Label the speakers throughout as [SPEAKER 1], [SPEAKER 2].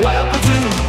[SPEAKER 1] 我要靠近。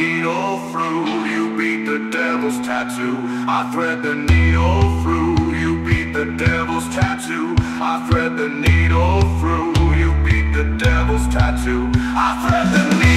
[SPEAKER 1] needle through, you beat the devil's tattoo. I thread the needle through, you beat the devil's tattoo. I thread the needle through, you beat the devil's tattoo. I thread the needle.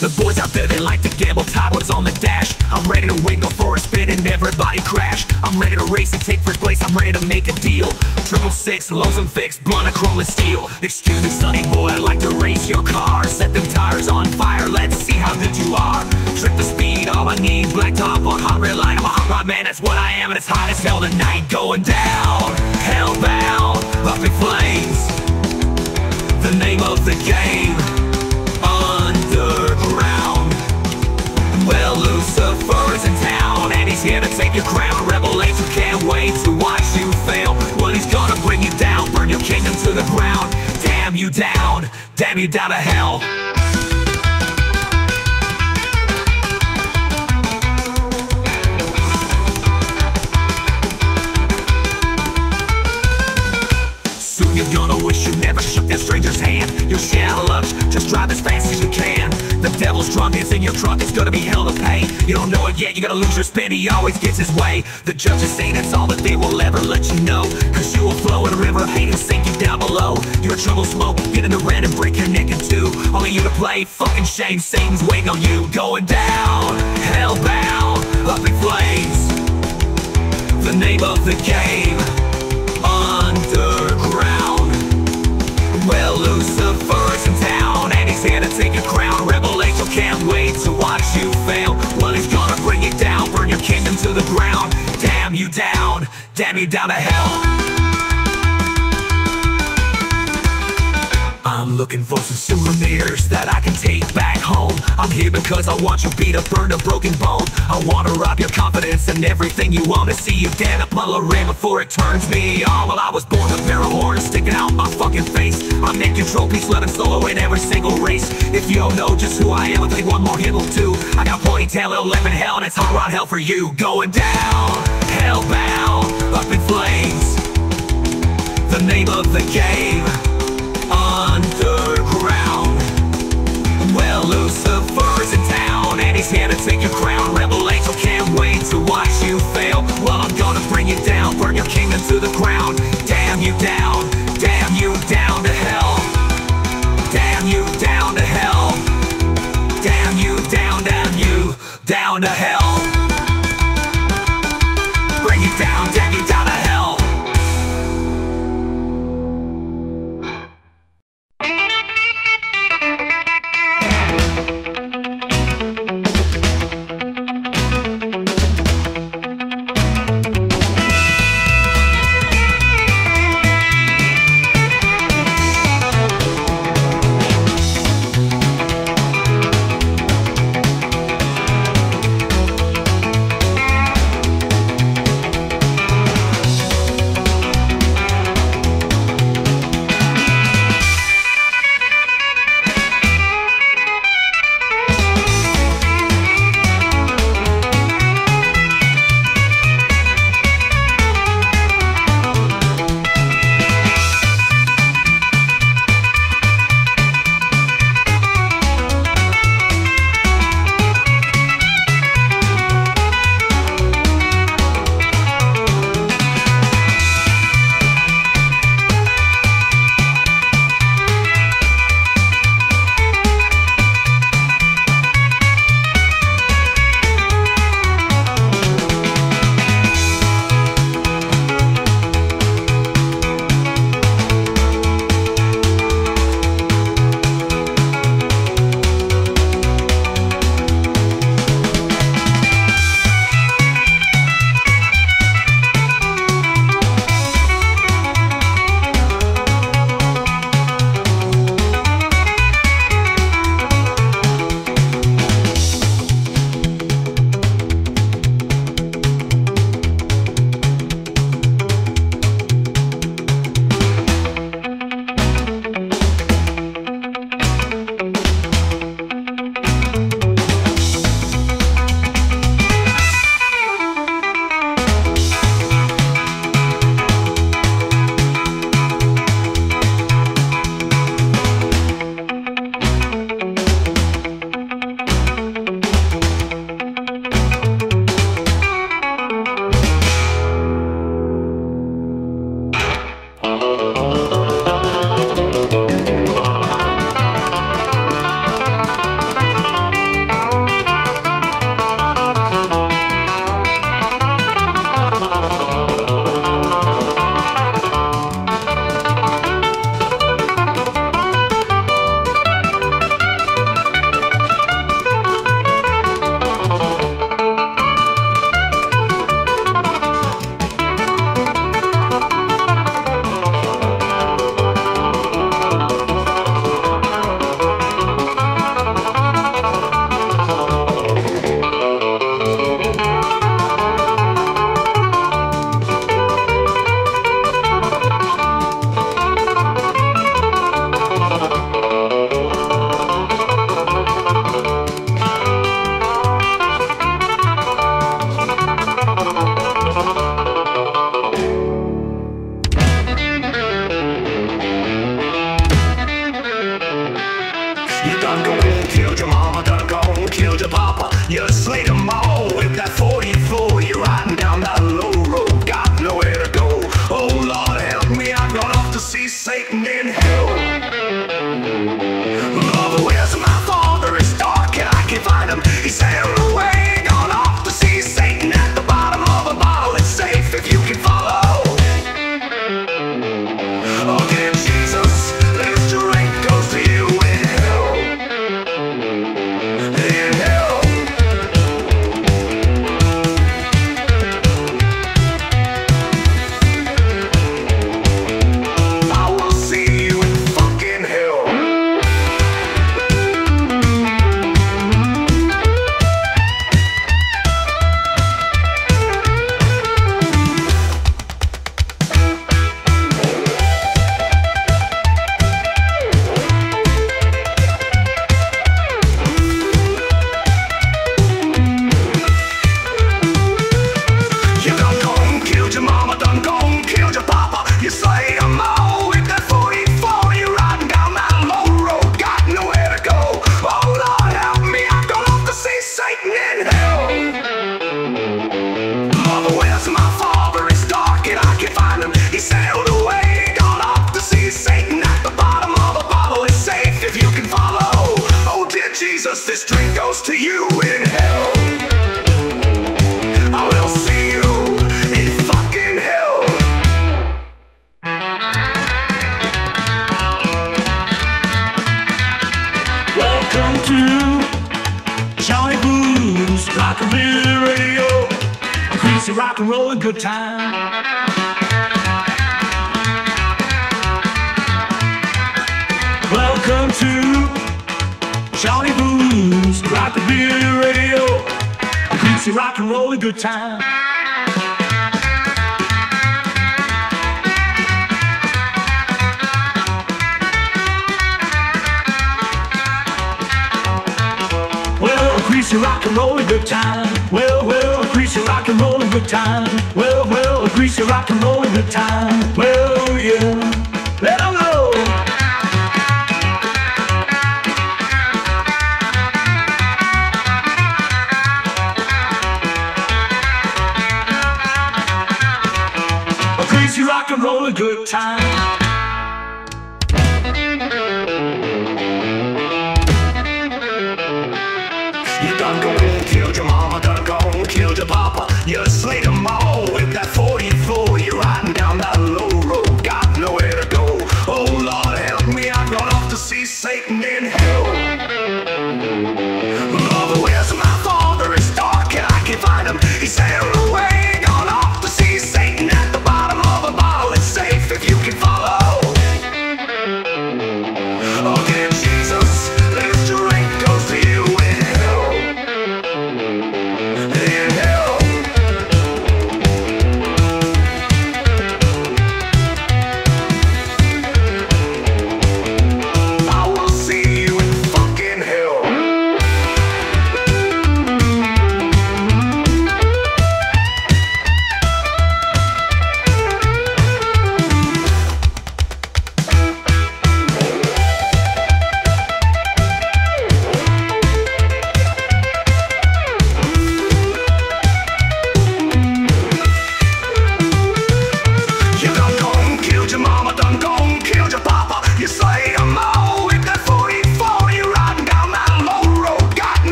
[SPEAKER 1] The
[SPEAKER 2] boys out there, they like to gamble, what's on the dash. I'm ready to win, go for a spin and everybody crash. I'm ready to race and take first place, I'm ready to make a deal. Triple six, lows and fixed, blunt steel. Excuse me, sonny boy, I'd like to race your car. Set them tires on fire, let's see how good you are. Trip the speed, all I need, black top on hot red. I'm a hot rod man, that's what I am, and it's hot as hell. tonight going down, hellbound, up flames. The name of the game he's here to take your crown. Rebel angel can't wait to watch you fail. Well, he's gonna bring you down, burn your kingdom to the ground. Damn you down, damn you down to hell. You're gonna wish you never shook that stranger's hand. Your shell looks, just drive as fast as you can. The devil's drunk is in your truck, it's gonna be hell to pay. You don't know it yet, you gotta lose your spin, he always gets his way. The judges say that's all that they will ever let you know. Cause you will flow in a river of hate and sink you down below. You're a trouble smoke, get in the red and break your neck in two. Only you to play, fucking shame, Satan's waiting on you. Going down, hellbound, up in flames. The name of the game kingdom to the ground. Damn you down, damn you down to hell. I'm looking for some souvenirs that I can take back home. I'm here because I want you beat up, burn a broken bone. I wanna rob your confidence and everything you wanna see you damn up my Lorraine before it turns me on. Well, I was born a pair of horns sticking out my fucking face. I'm making trophies, let solo in every single race. If you don't know just who I am, I'll take one more hit or two. I got ponytail, 11 hell, and it's hot rod hell for you. Going down, hellbound, up in flames. The name of the game burn your kingdom to the ground. Damn you down, damn you down to hell. Damn you down to hell. Damn you down, damn you down to hell.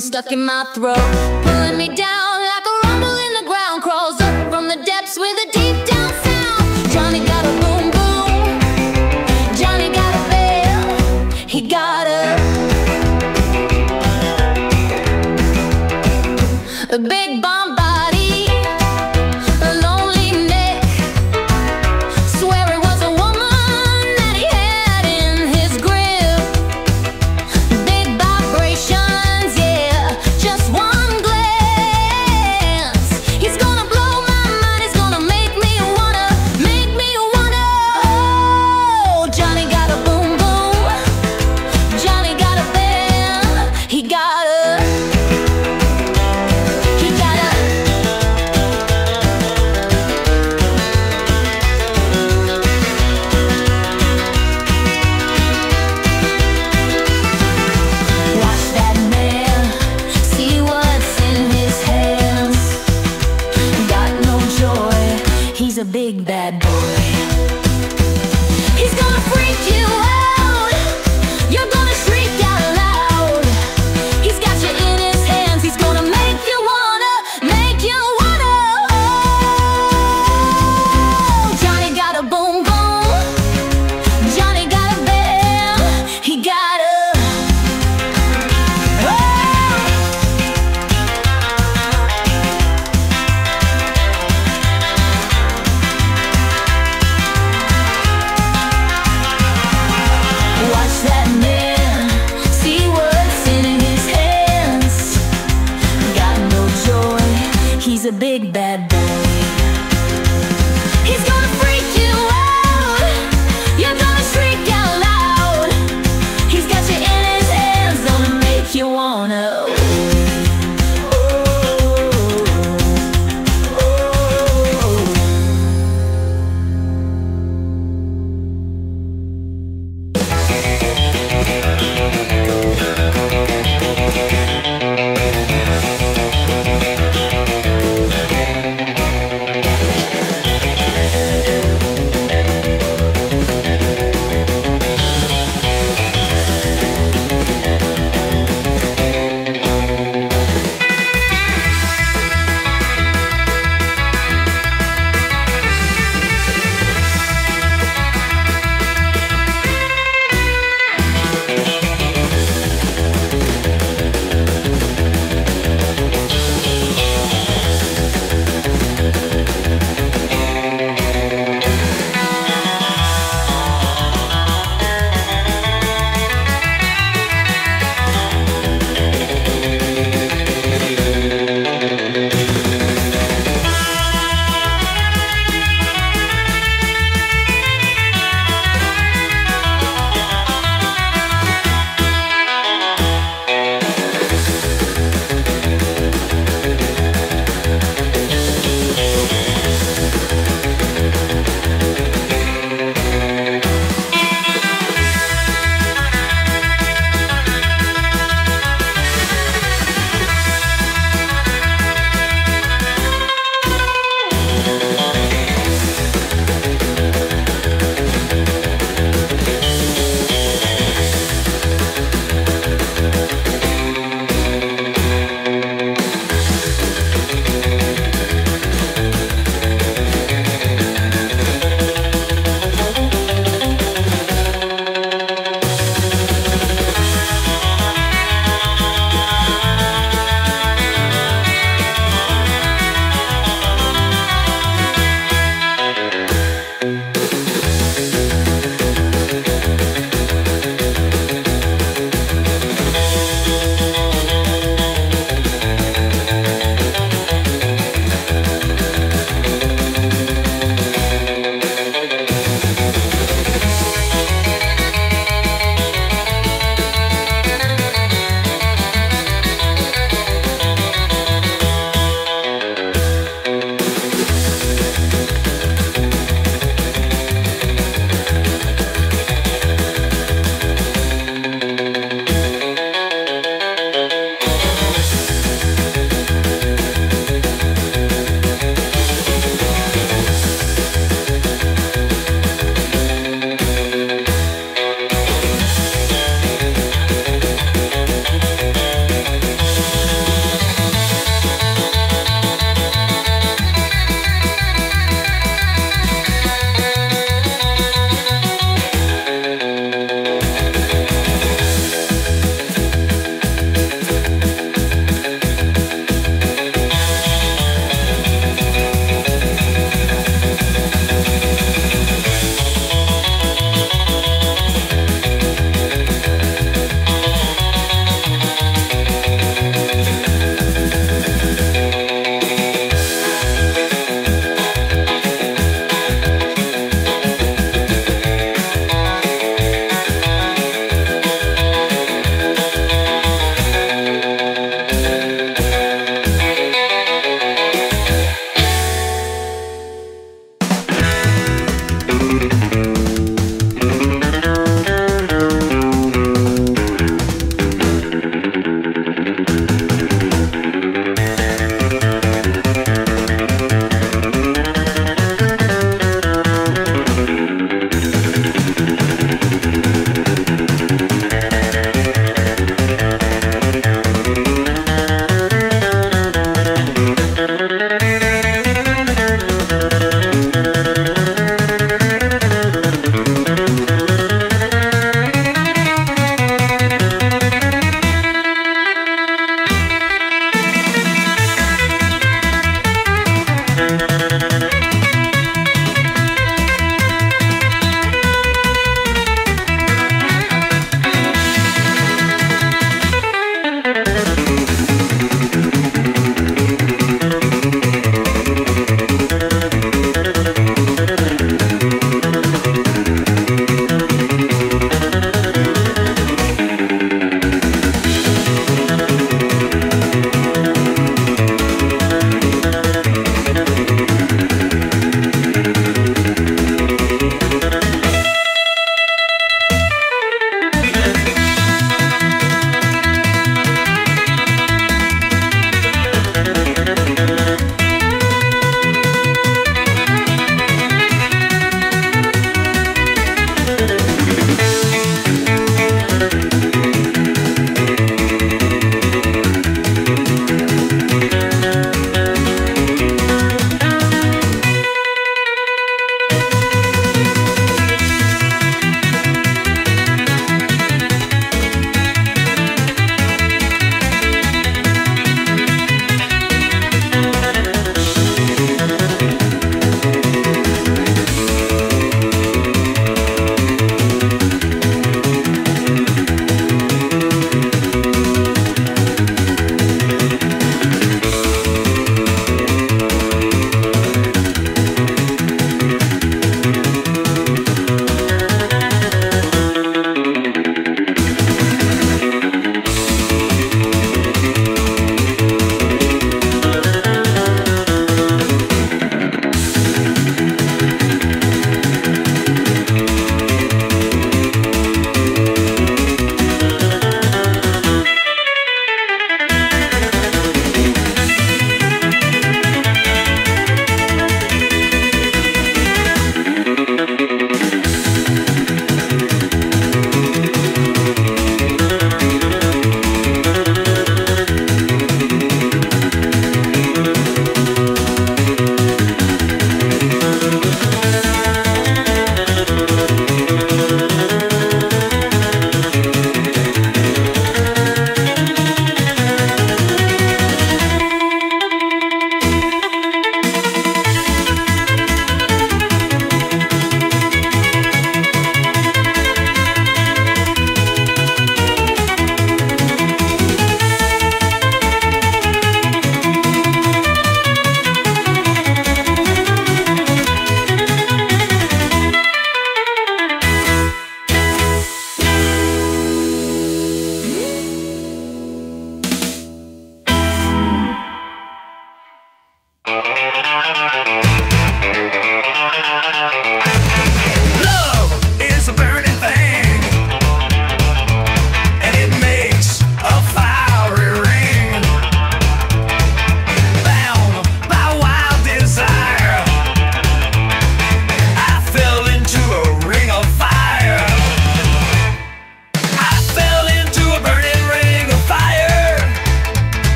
[SPEAKER 3] Stuck in my throat.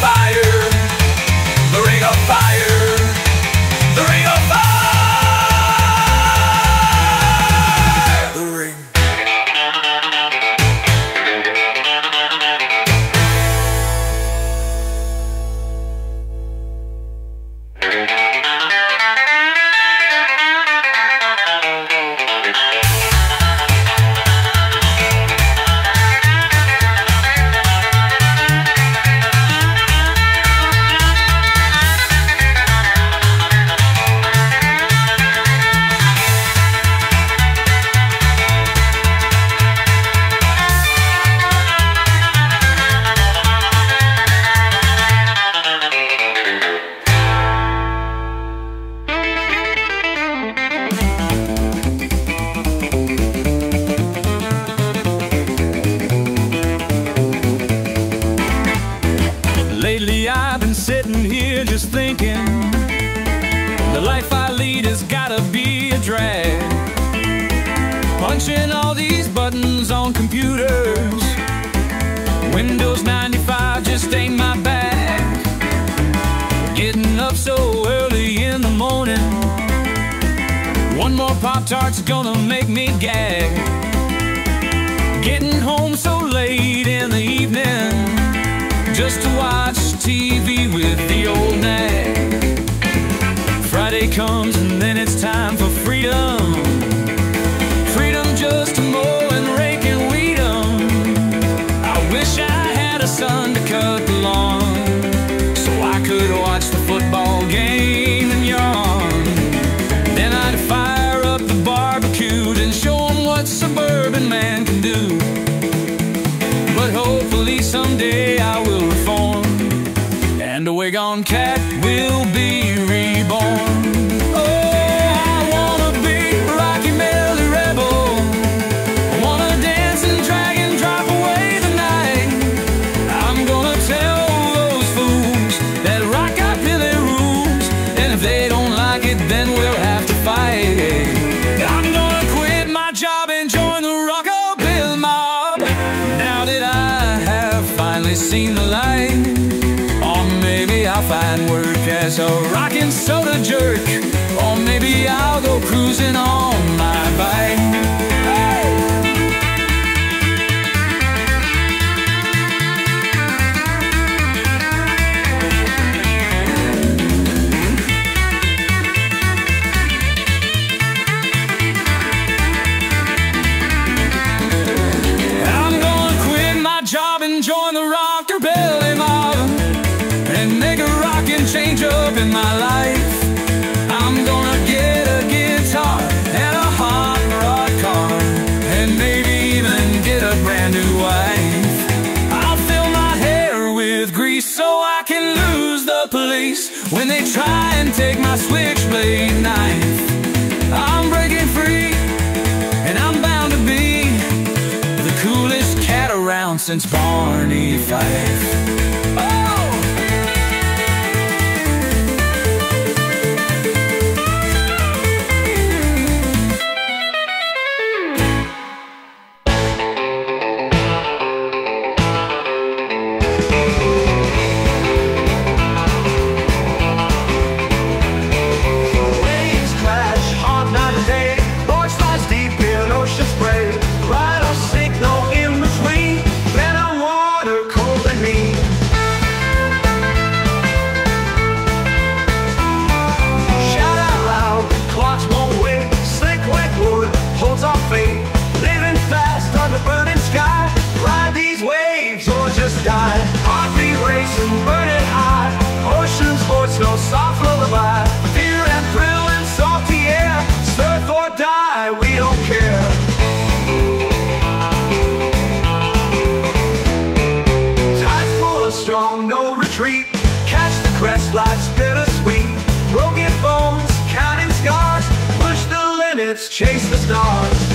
[SPEAKER 1] fire. Soda jerk Barney
[SPEAKER 2] limits, chase the stars.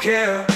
[SPEAKER 2] Care.